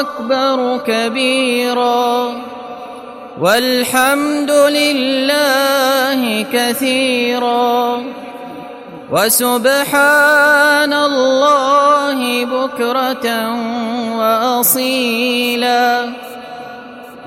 أكبر كبيرا. والحمد لله كثيرا. وسبحان الله بكرة وأصيلا.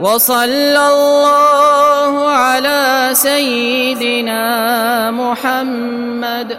وصلى الله على سيدنا محمد.